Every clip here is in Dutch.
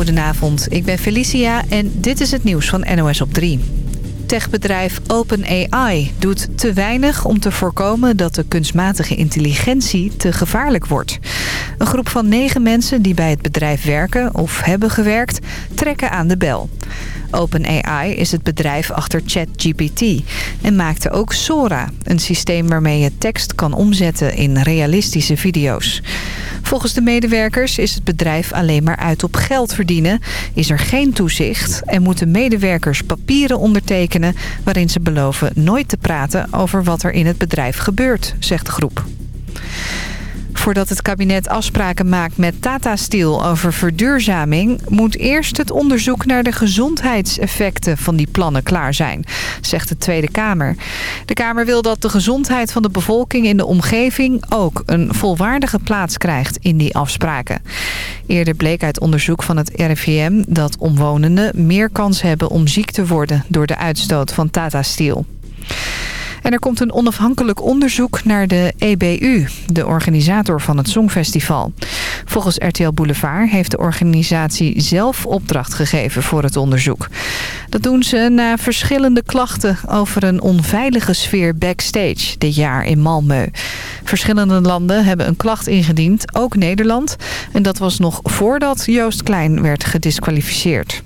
Goedenavond, ik ben Felicia en dit is het nieuws van NOS op 3. Techbedrijf OpenAI doet te weinig om te voorkomen dat de kunstmatige intelligentie te gevaarlijk wordt. Een groep van negen mensen die bij het bedrijf werken of hebben gewerkt trekken aan de bel. OpenAI is het bedrijf achter ChatGPT en maakte ook Sora, een systeem waarmee je tekst kan omzetten in realistische video's. Volgens de medewerkers is het bedrijf alleen maar uit op geld verdienen, is er geen toezicht en moeten medewerkers papieren ondertekenen waarin ze beloven nooit te praten over wat er in het bedrijf gebeurt, zegt de groep. Voordat het kabinet afspraken maakt met Tata Steel over verduurzaming... moet eerst het onderzoek naar de gezondheidseffecten van die plannen klaar zijn, zegt de Tweede Kamer. De Kamer wil dat de gezondheid van de bevolking in de omgeving ook een volwaardige plaats krijgt in die afspraken. Eerder bleek uit onderzoek van het RIVM dat omwonenden meer kans hebben om ziek te worden door de uitstoot van Tata Steel. En er komt een onafhankelijk onderzoek naar de EBU, de organisator van het Songfestival. Volgens RTL Boulevard heeft de organisatie zelf opdracht gegeven voor het onderzoek. Dat doen ze na verschillende klachten over een onveilige sfeer backstage dit jaar in Malmö. Verschillende landen hebben een klacht ingediend, ook Nederland. En dat was nog voordat Joost Klein werd gedisqualificeerd.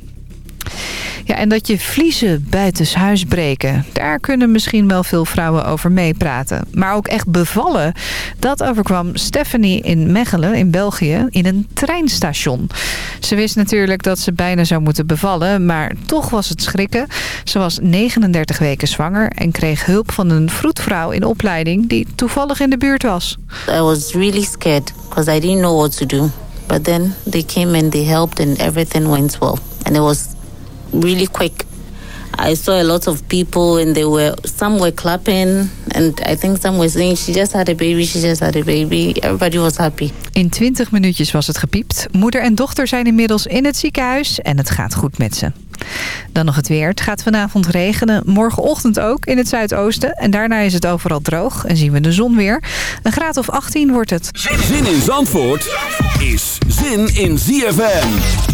Ja, en dat je vliezen buitenshuis breken. Daar kunnen misschien wel veel vrouwen over meepraten. Maar ook echt bevallen. Dat overkwam Stephanie in Mechelen in België in een treinstation. Ze wist natuurlijk dat ze bijna zou moeten bevallen. Maar toch was het schrikken. Ze was 39 weken zwanger en kreeg hulp van een vroedvrouw in opleiding die toevallig in de buurt was. I was really scared because I didn't know what to do. But then they came and they helped and everything went well. And it was really quick. I saw a lot of people and they were some were clapping and I think some were saying she just had a baby, she just had a baby. Everybody was happy. In 20 minuutjes was het gepiept. Moeder en dochter zijn inmiddels in het ziekenhuis en het gaat goed met ze. Dan nog het weer. Het gaat vanavond regenen. Morgenochtend ook in het zuidoosten. En daarna is het overal droog en zien we de zon weer. Een graad of 18 wordt het. Zin in Zandvoort is zin in ZFM.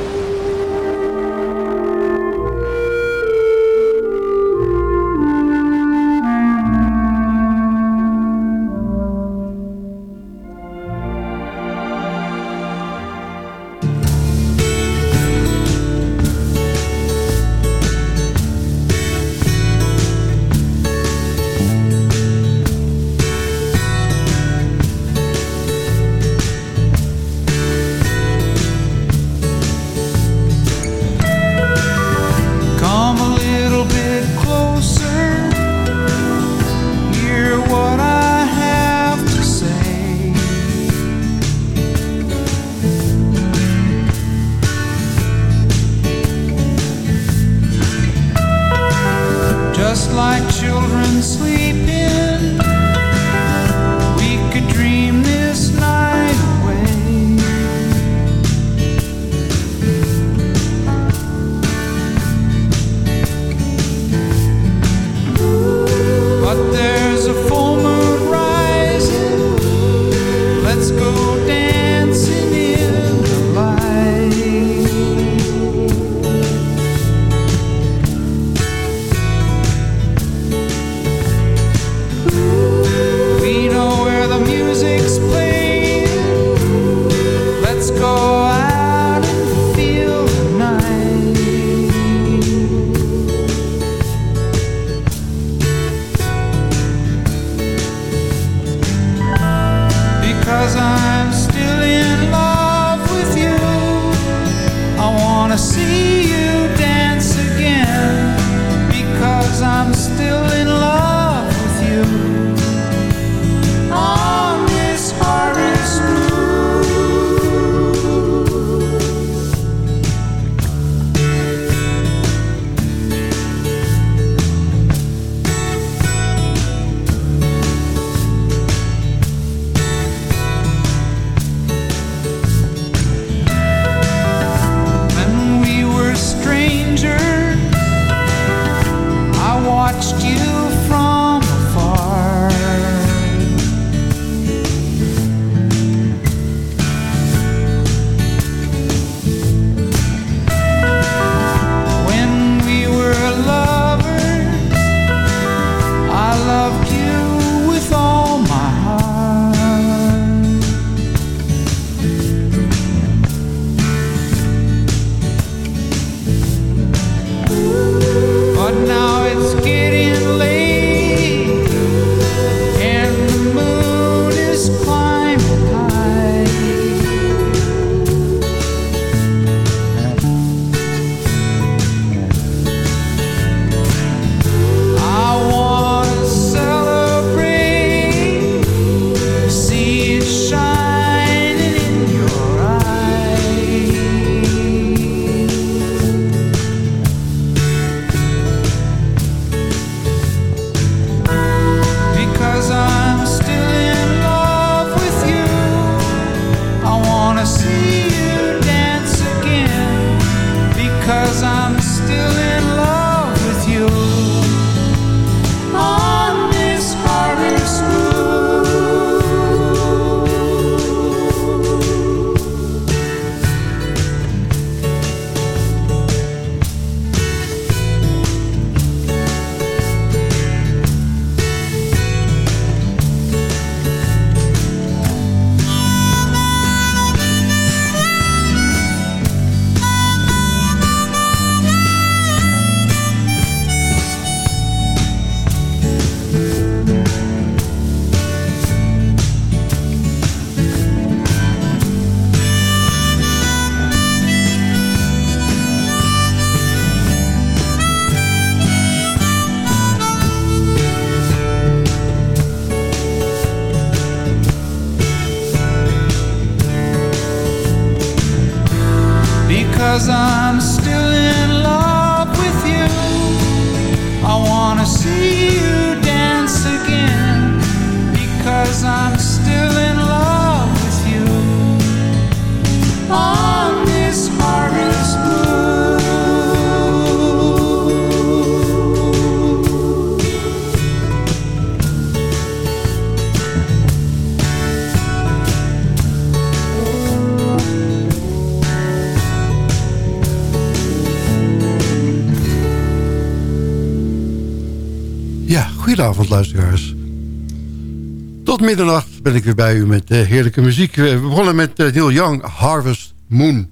ben ik weer bij u met eh, heerlijke muziek. Eh, we begonnen met uh, Young, Harvest Moon.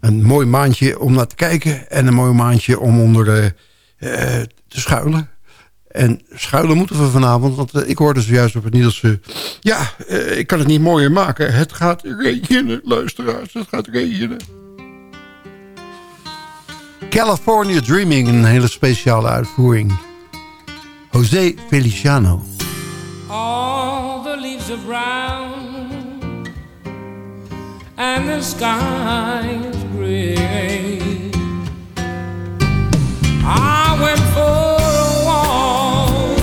Een mooi maandje om naar te kijken en een mooi maandje om onder te schuilen. En schuilen moeten we vanavond, want ik hoorde zojuist op het nieuws... ja, ik kan het niet mooier maken. Het gaat regenen, luisteraars, het gaat regenen. California Dreaming, een hele speciale uitvoering. José Feliciano. Oh. leaves are brown and the sky is gray. I went for a walk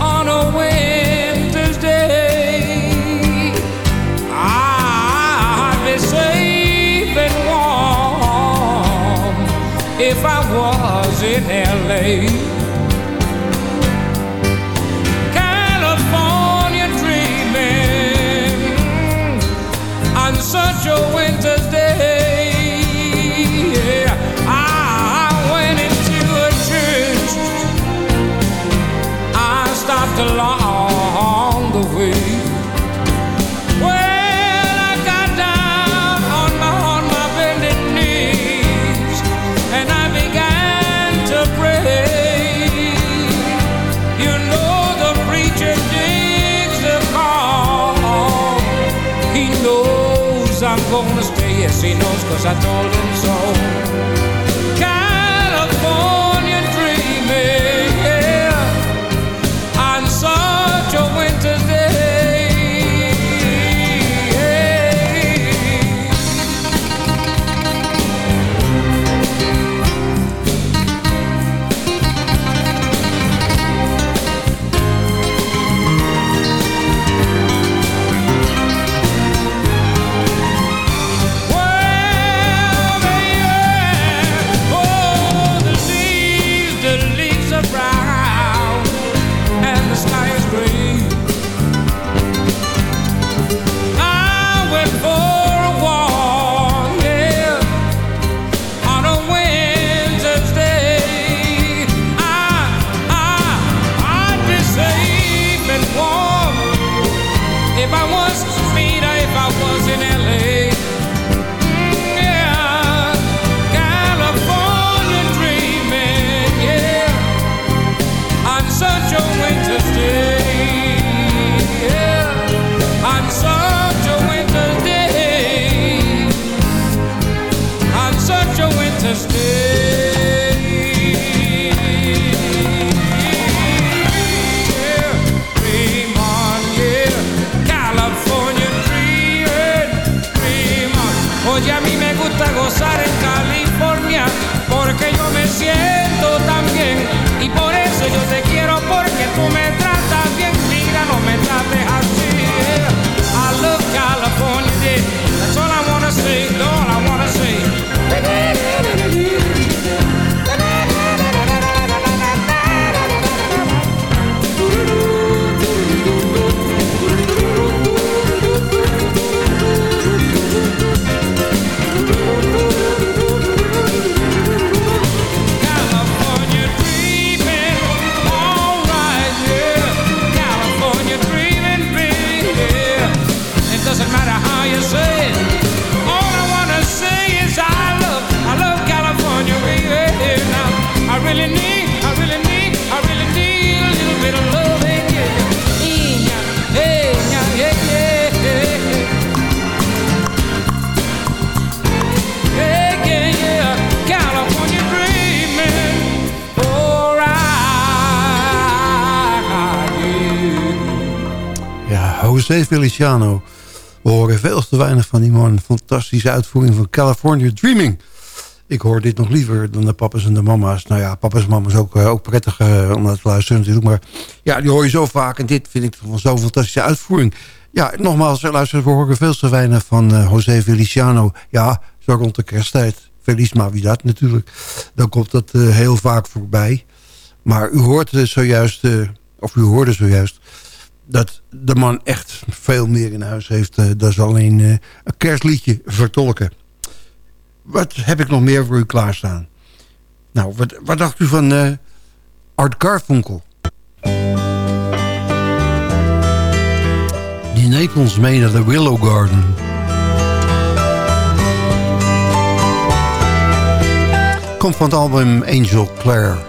on a winter's day. I'd be safe and warm if I was in LA. sinu scorsa giorno José Feliciano. We horen veel te weinig van die man. Fantastische uitvoering van California Dreaming. Ik hoor dit nog liever dan de papa's en de mama's. Nou ja, papa's en mama's ook, ook prettig uh, om naar te luisteren natuurlijk. Maar ja, die hoor je zo vaak. En dit vind ik van zo'n fantastische uitvoering. Ja, nogmaals, luister, we horen veel te weinig van uh, José Feliciano. Ja, zo rond de kersttijd. Feliz Navidad natuurlijk. Dan komt dat heel vaak voorbij. Maar u hoort zojuist, of u hoorde zojuist dat de man echt veel meer in huis heeft. Uh, dat alleen uh, een kerstliedje vertolken. Wat heb ik nog meer voor u klaarstaan? Nou, wat, wat dacht u van uh, Art Garfunkel? Die neemt ons mee naar de Willow Garden. Komt van het album Angel Clare.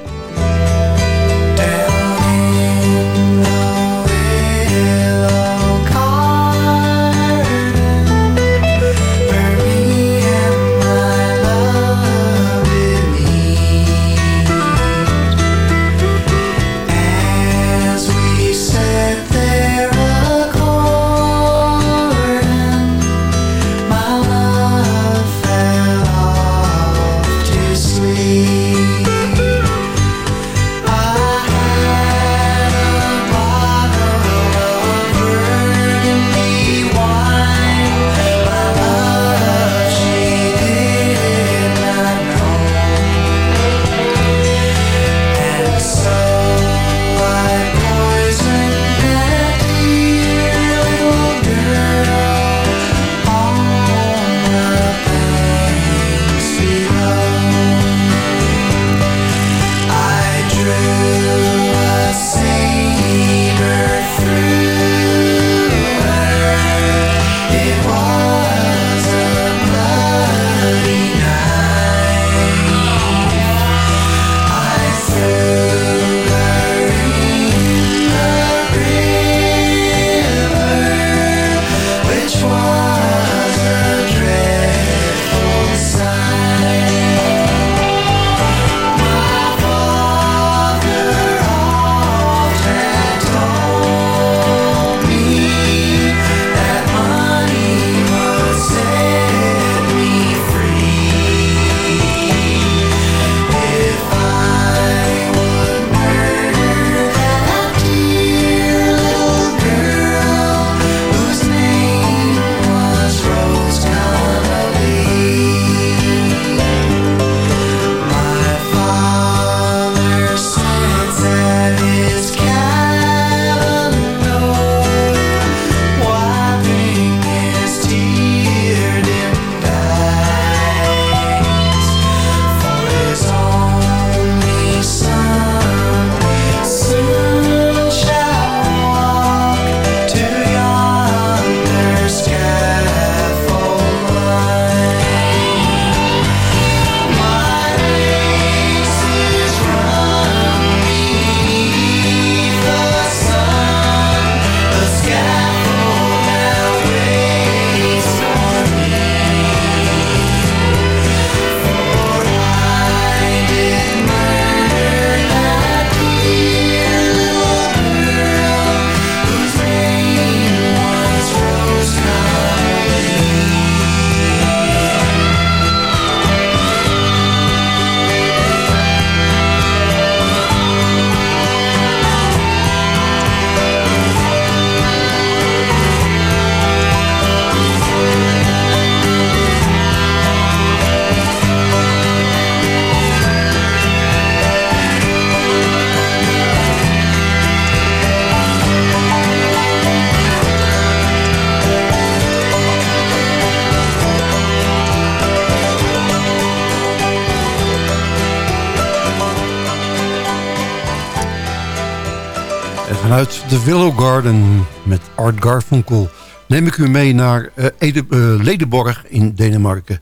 Vanuit de Willow Garden met Art Garfunkel neem ik u mee naar uh, Ede, uh, Ledenborg in Denemarken.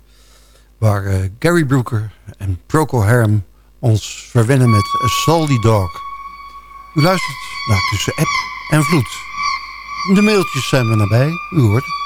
Waar uh, Gary Brooker en Procol Harum ons verwennen met A Salty Dog. U luistert naar Tussen App en Vloed. De mailtjes zijn we nabij, u hoort het.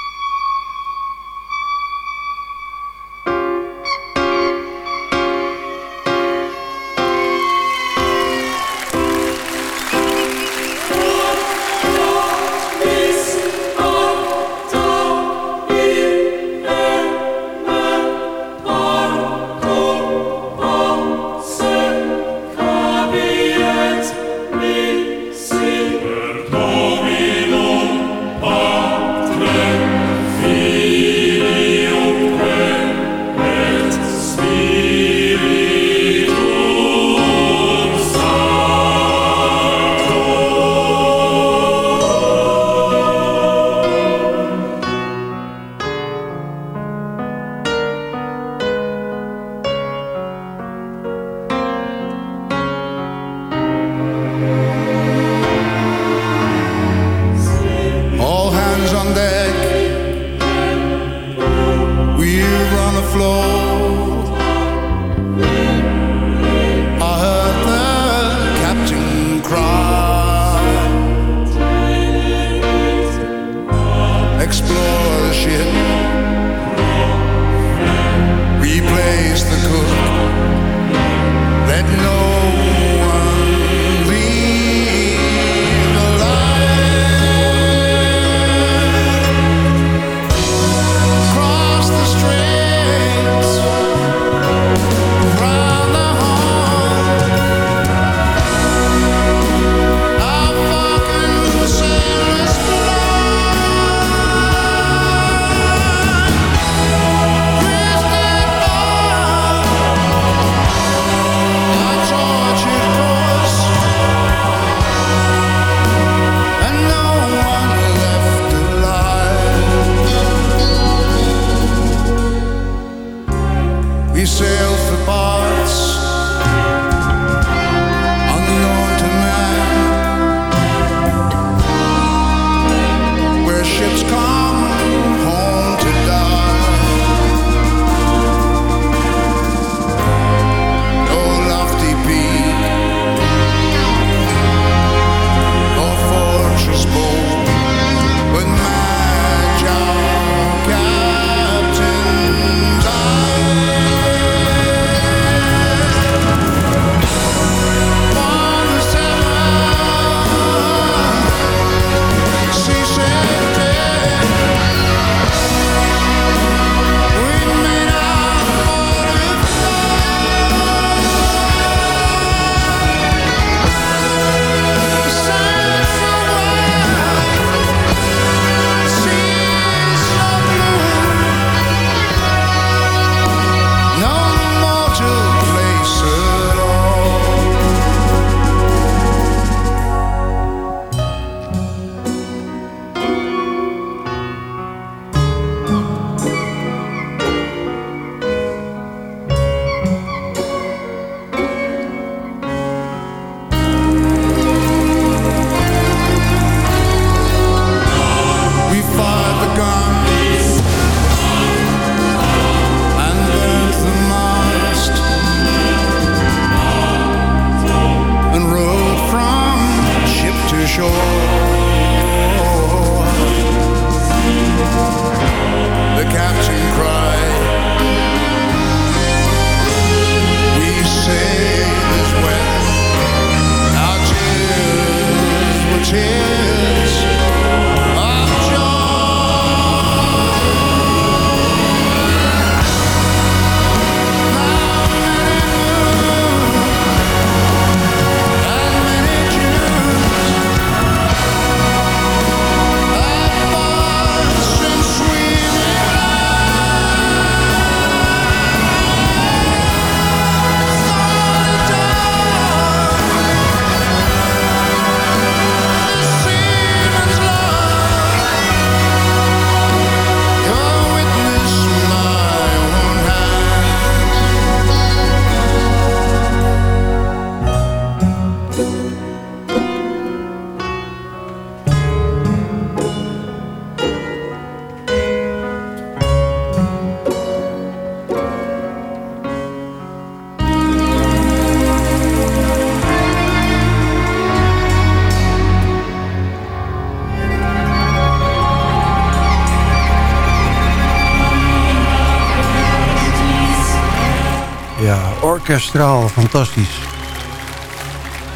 Orkestraal, fantastisch.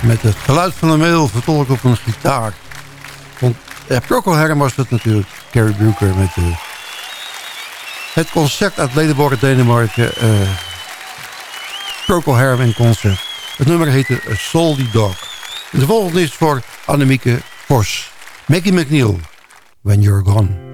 Met het geluid van de mail vertolkt op een gitaar. Want eh, Procol Harum was dat natuurlijk. Carrie Brooker met de, het concert uit Ledenborg, Denemarken. Uh, Procol in concert. Het nummer heette Salty Dog. De volgende is voor Annemieke Vos. Maggie McNeil, When You're Gone.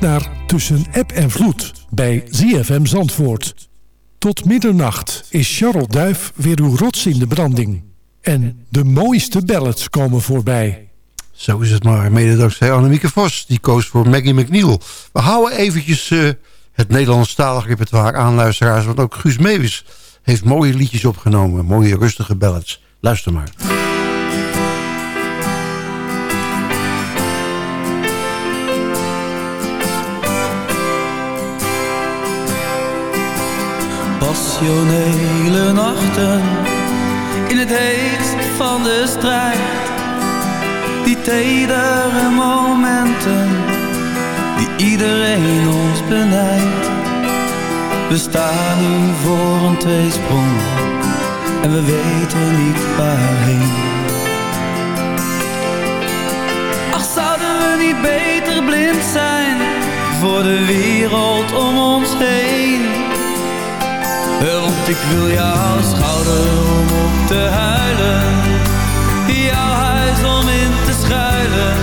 Naar Tussen App en Vloed bij ZFM Zandvoort. Tot middernacht is Charles Duif weer uw rots in de branding. En de mooiste ballads komen voorbij. Zo is het maar. Mede dankzij Annemieke Vos. Die koos voor Maggie McNeil. We houden eventjes uh, het Nederlandstalig repertoire aan, luisteraars. Want ook Guus Meeuwis heeft mooie liedjes opgenomen. Mooie rustige ballads. Luister maar. Passionele nachten in het heetst van de strijd. Die tedere momenten die iedereen ons benijdt. We staan nu voor een tweesprong en we weten niet waarheen. Ach, zouden we niet beter blind zijn voor de wereld om ons heen? Ik wil jouw schouder om op te huilen. Jouw huis om in te schuilen.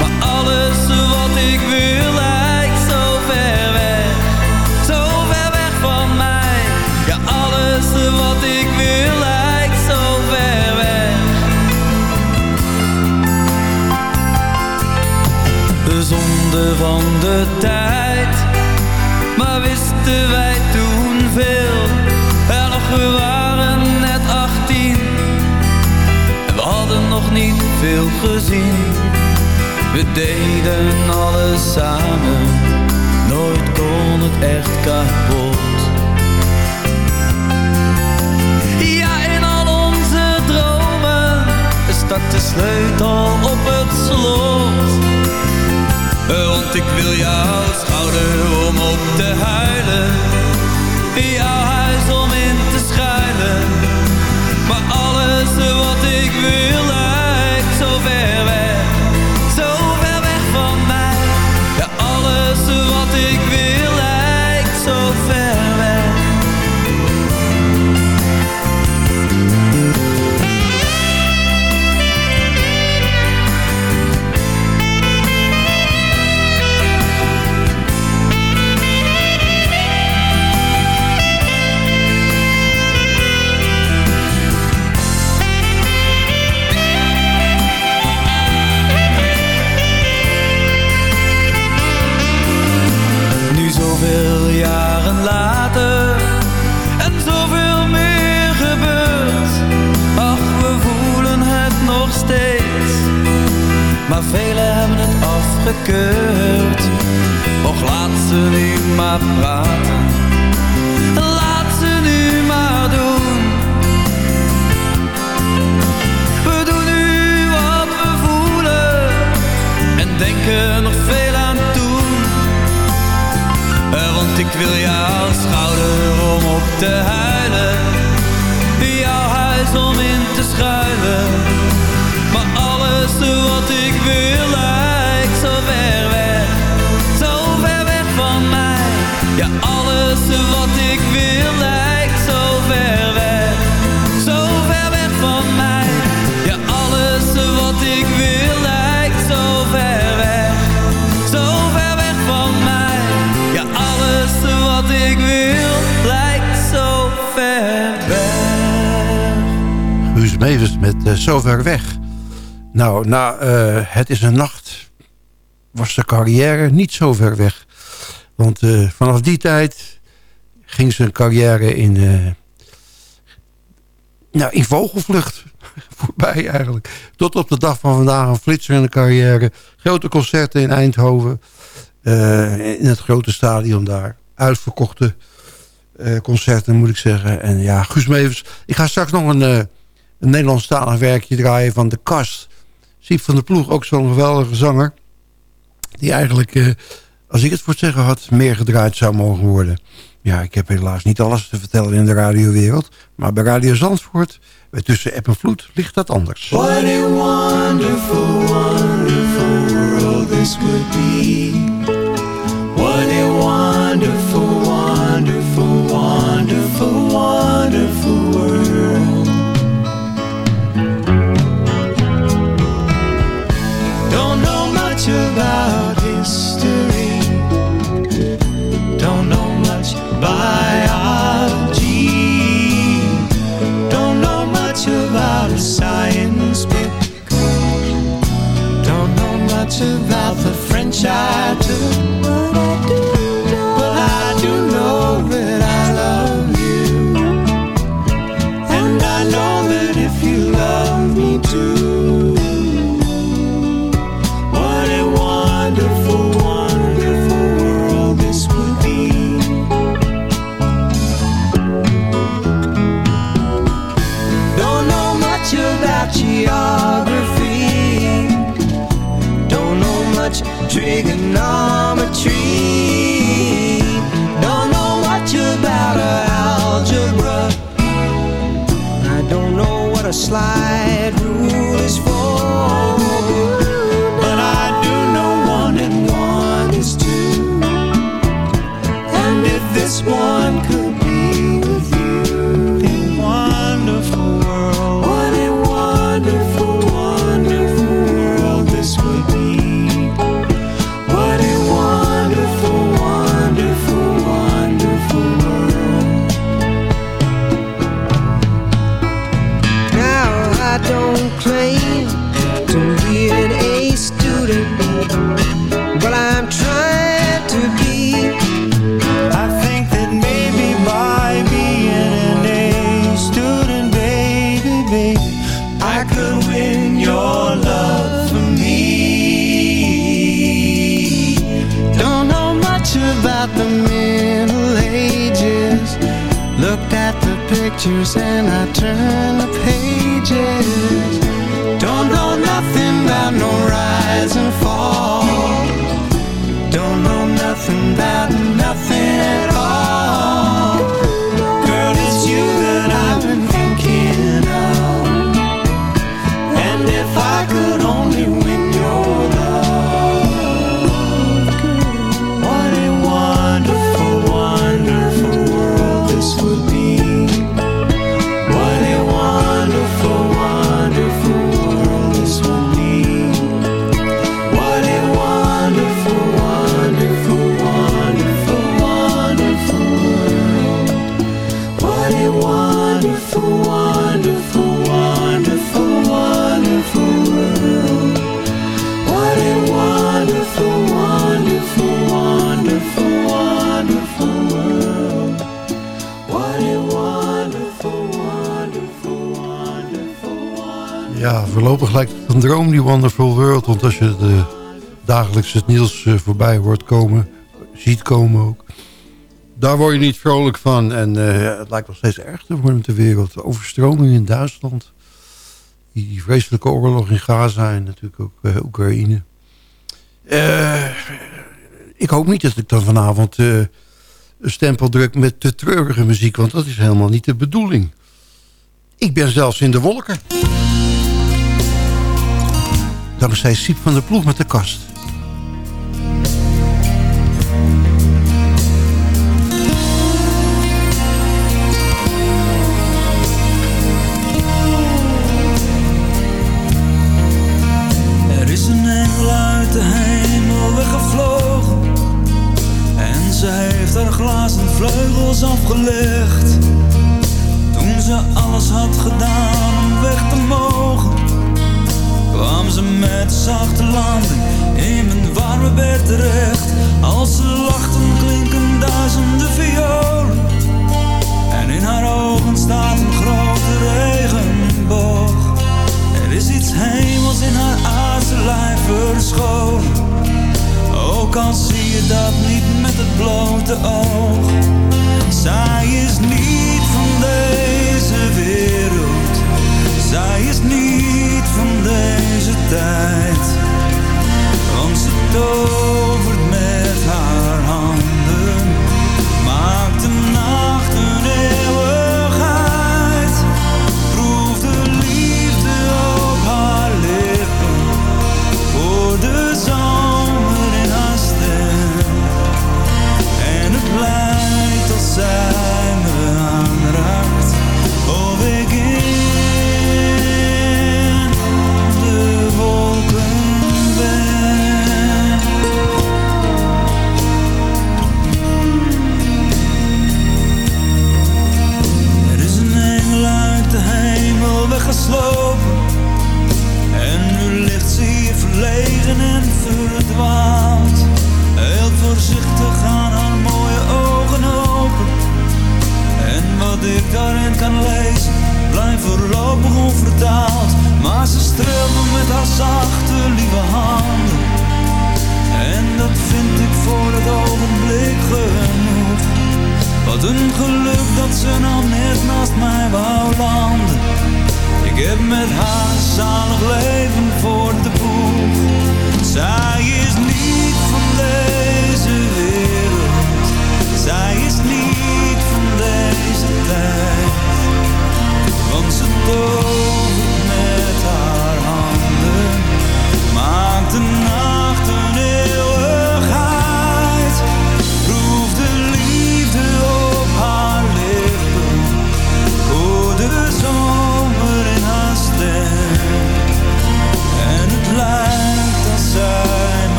Maar alles wat ik wil lijkt zo ver weg. Zo ver weg van mij. Ja, alles wat ik wil lijkt zo ver weg. De zonde van de tijd. Maar wisten wij nog niet veel gezien. We deden alles samen. Nooit kon het echt kapot. Ja, in al onze dromen staat de sleutel op het slot. Want ik wil jouw schouder om op te huilen jouw huis om in te schuilen. Maar alles wat ik wil lijkt Het is een nacht was de carrière niet zo ver weg. Want uh, vanaf die tijd ging zijn carrière in, uh, nou, in vogelvlucht voorbij eigenlijk. Tot op de dag van vandaag een flitserende carrière. Grote concerten in Eindhoven. in het grote stadion daar. Uitverkochte concerten moet ik zeggen. En ja, Guus Mevers. Ik ga straks nog een, een Nederlandstalig werkje draaien van De Kast Van der Ploeg, ook zo'n geweldige zanger. Die eigenlijk, eh, als ik het voor het zeggen had, meer gedraaid zou mogen worden. Ja, ik heb helaas niet alles te vertellen in de radiowereld. Maar bij Radio Zandvoort, bij Tussen App en Vloed, ligt dat anders. What a wonderful, wonderful world this would be. side trigonometry. Don't know much about algebra. I don't know what a slide. ja, voorlopig lijkt het een droom, die Wonderful World. Want als je de dagelijks het nieuws eh, voorbij hoort komen, ziet komen ook. Daar word je niet vrolijk van. En eh, het lijkt nog steeds erg te worden met de wereld. Overstroming in Duitsland. Die vreselijke oorlog in Gaza en natuurlijk ook eh, Oekraïne. Ik hoop niet dat ik dan vanavond een stempel druk met te treurige muziek. Want dat is helemaal niet de bedoeling. Ik ben zelfs in de wolken. Dankzij zij Siep van de Ploeg met de kast.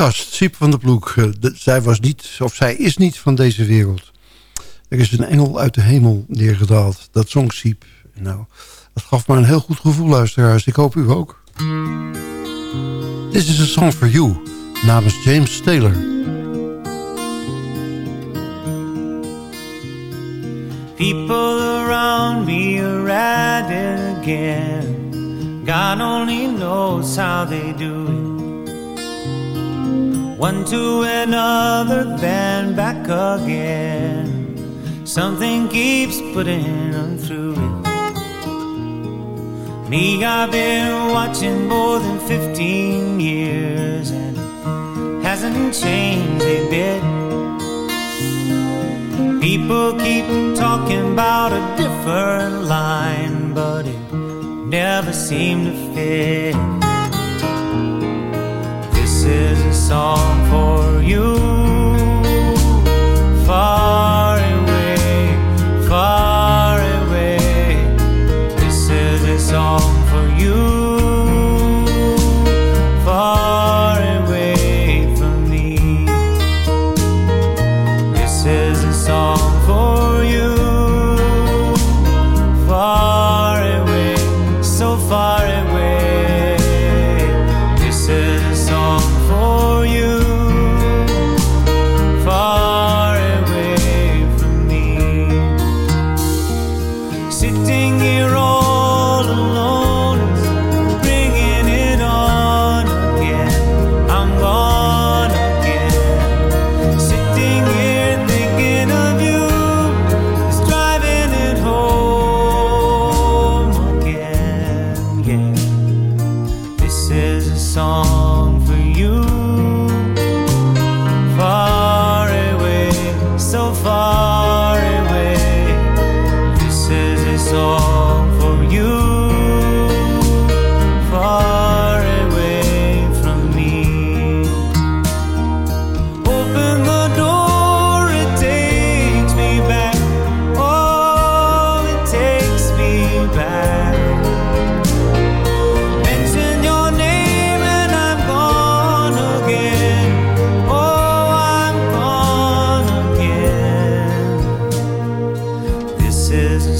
Kast, Siep van de Ploeg. eh, de- zij was niet, of zij is niet van deze wereld. Er is een engel uit de hemel neergedaald. Dat zong Siep. Nou, dat gaf me een heel goed gevoel, luisteraars. Ik hoop u ook. This is a song for you, namens James Taylor. People around me are at it again. God only knows how they do it. One to another, then back again. Something keeps putting them through it. Me, I've been watching more than 15 years, and it hasn't changed a bit. People keep talking about a different line, but it never seemed to fit. This is song for you, far away, far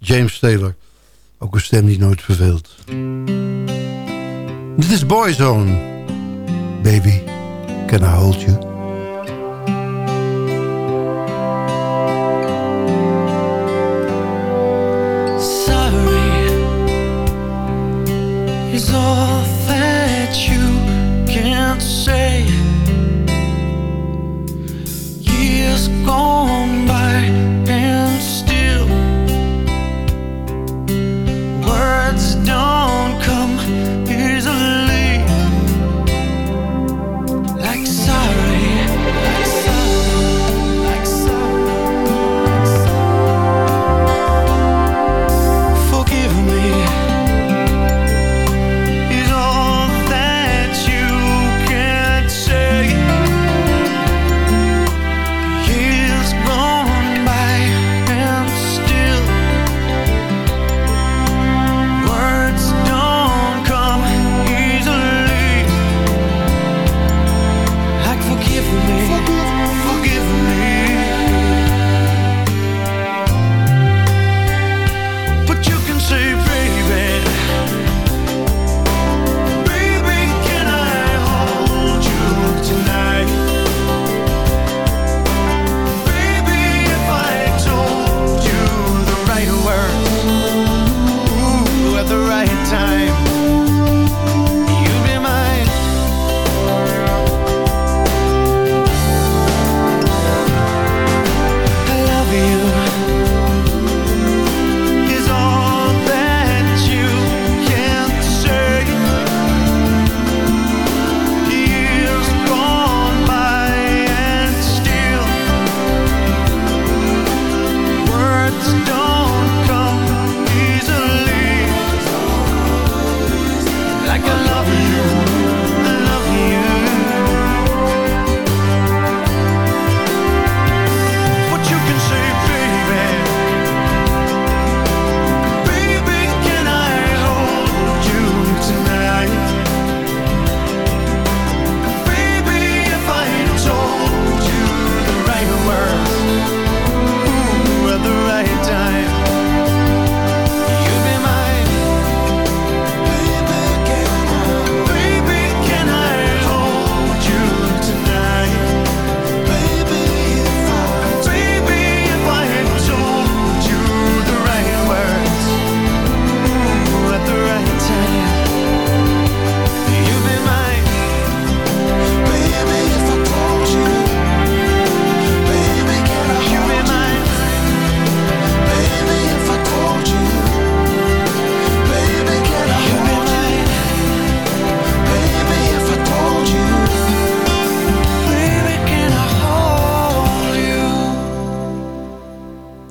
James Taylor. Ook een stem die nooit verveelt. Dit is Boyzone. Baby, can I hold you? Sorry is all that you can say.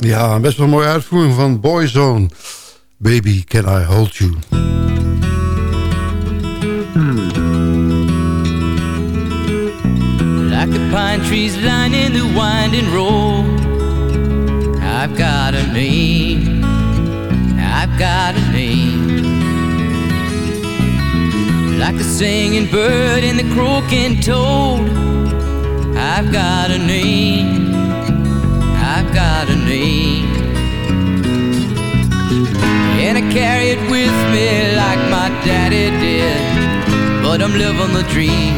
Ja, best wel een mooie uitvoering van Boyzone. Baby, can I hold you? Hmm. Like the pine trees lining the winding road. I've got a name. I've got a name. Like the singing bird and the croaking toad. I've got a name. I've got a name. And I carry it with me like my daddy did. But I'm living the dream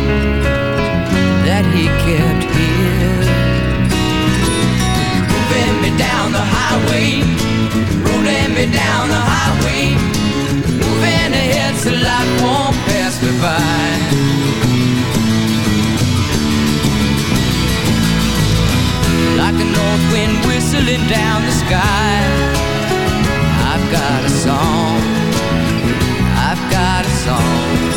that he kept here. Moving me down the highway, rolling me down the highway, moving ahead so life won't pass me by. Like a north wind whistling down the sky, I've got a song. I've got a song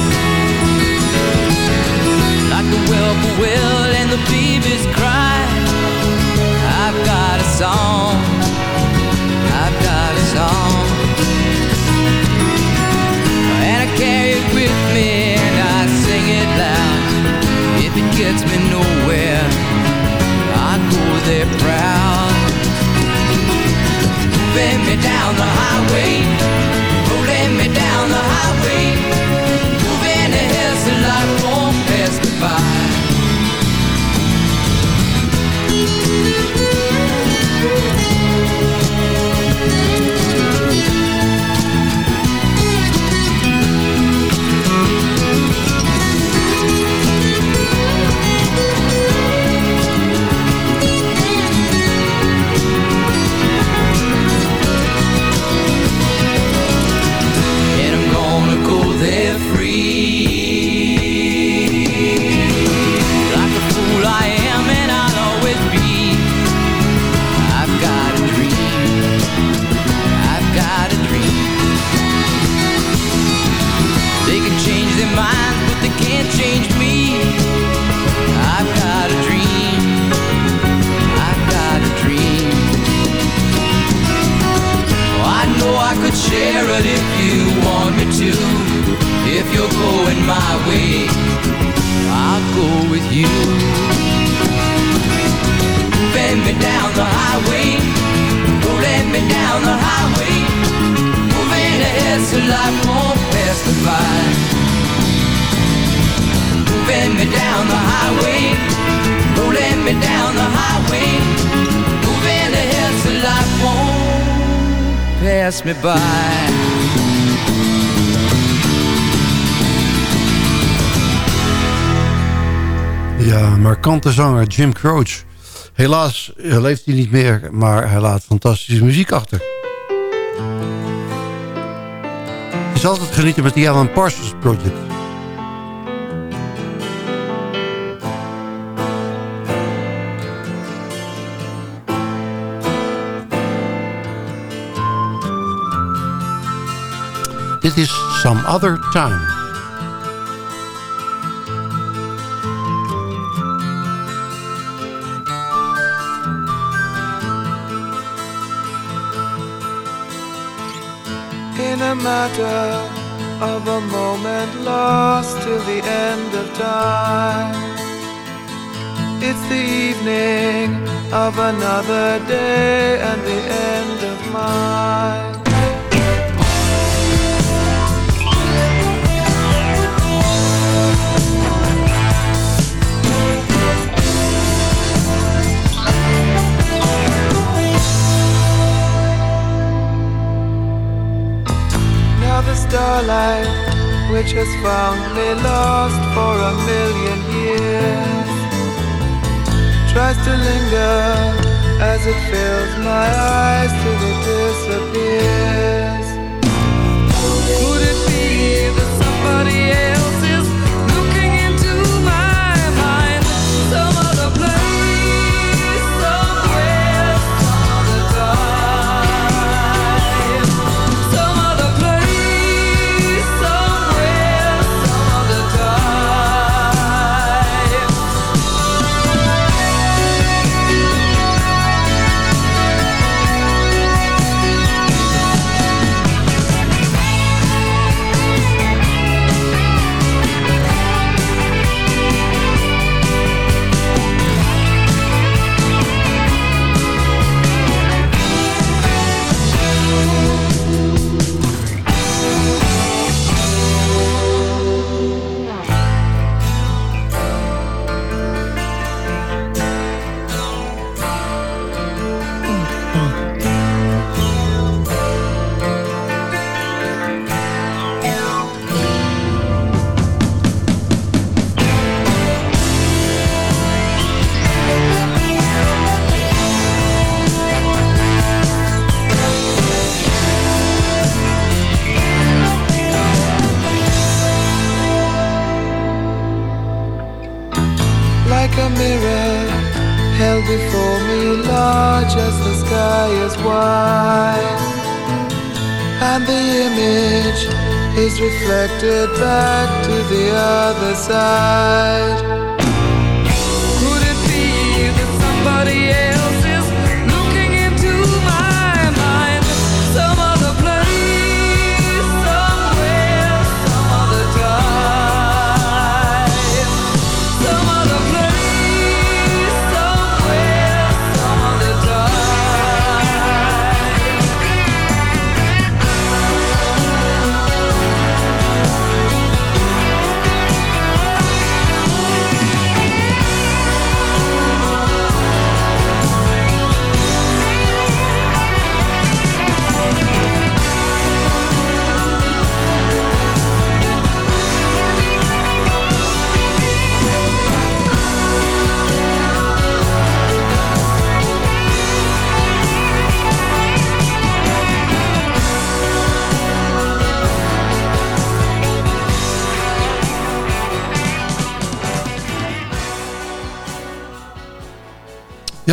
like the whippoorwill and the baby's cry. I've got a song. I've got a song. And I carry it with me and I sing it loud. If it gets me nowhere, they're proud. Pulling me down the highway, rolling me down the highway. Markante zanger Jim Croce. Helaas eh, leeft hij niet meer, maar hij laat fantastische muziek achter. Het is altijd genieten met die Alan Parsons Project. Dit is Some Other Time. In a matter of a moment lost till the end of time. It's the evening of another day and the end of mine. Starlight, which has found me lost for a million years, tries to linger as it fills my eyes till it disappears. Could it be that somebody else and the image is reflected back to the other side.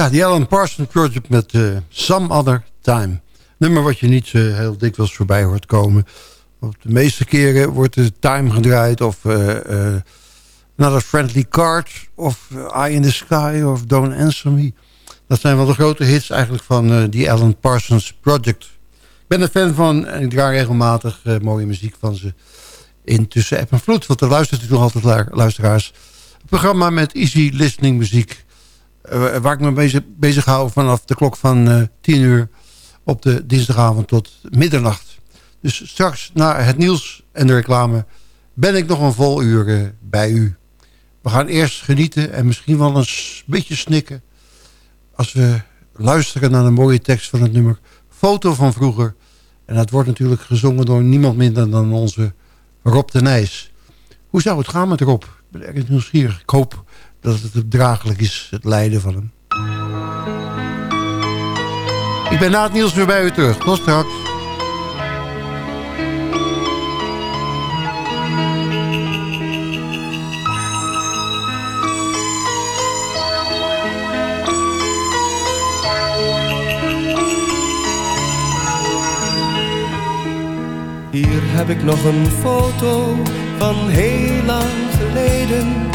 Ja, die Alan Parsons Project met eh, Some Other Time. Nummer wat je niet eh, heel dikwijls voorbij hoort komen. Op de meeste keren wordt de Time gedraaid of uh, Another Friendly Card of Eye in the Sky of Don't Answer Me. Dat zijn wel de grote hits eigenlijk van die Alan Parsons Project. Ik ben een fan van en ik draai regelmatig mooie muziek van ze in Tussen App en Vloed. Want er luistert u nog altijd luisteraars. Het programma met easy listening muziek. Waar ik me bezig, bezig hou vanaf de klok van 10 uur op de dinsdagavond tot middernacht. Dus straks na het nieuws en de reclame ben ik nog een vol uur bij u. We gaan eerst genieten en misschien wel een beetje snikken... als we luisteren naar een mooie tekst van het nummer Foto van Vroeger. En dat wordt natuurlijk gezongen door niemand minder dan onze Rob de Nijs. Hoe zou het gaan met Rob? Ik ben erg nieuwsgierig. Ik hoop dat het draaglijk is, het lijden van hem. Ik ben na het nieuws weer bij u terug. Tot straks. Hier heb ik nog een foto van heel lang geleden.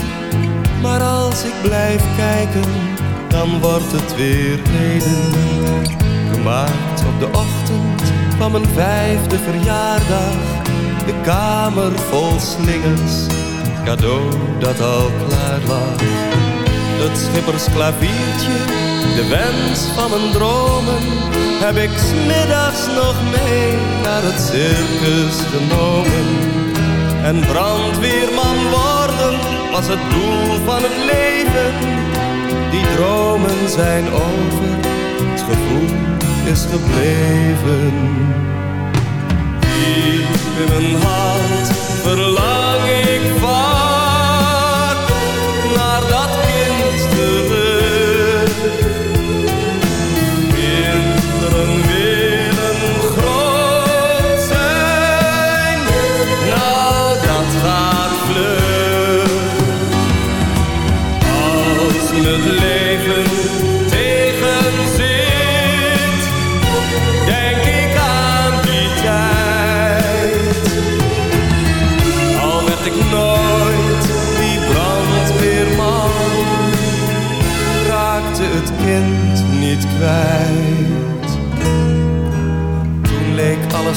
Maar als ik blijf kijken, dan wordt het weer heden gemaakt op de ochtend van mijn vijfde verjaardag. De kamer vol slingers, cadeau dat al klaar lag. Het schippersklaviertje, de wens van mijn dromen, heb ik smiddags nog mee naar het circus genomen. En brandweerman worden was het doel van het leven. Die dromen zijn over, het gevoel is gebleven. Diep in mijn hart verlang ik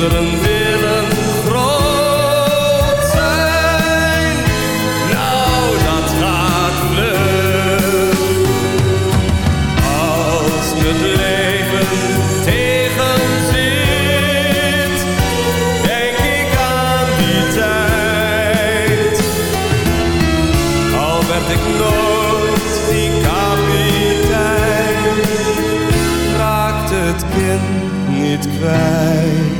Kinderen willen groot zijn, nou dat gaat vlug. Als het leven tegenzit, denk ik aan die tijd. Al werd ik nooit die kapitein, raakte het kind niet kwijt.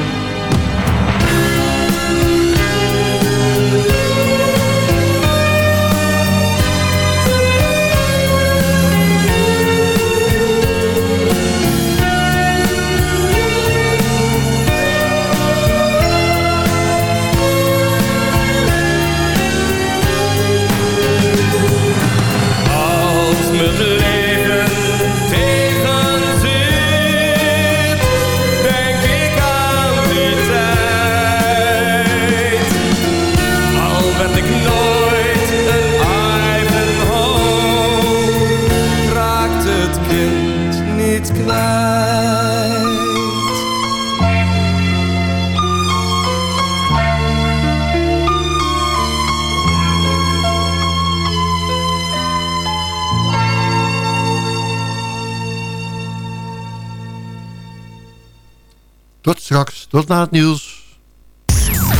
Tot straks, tot na het nieuws.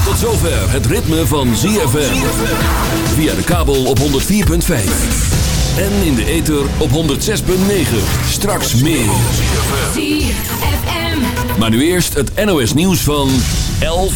Tot zover het ritme van ZFM. Via de kabel op 104.5. En in de ether op 106.9. Straks meer. Maar nu eerst het NOS nieuws van 11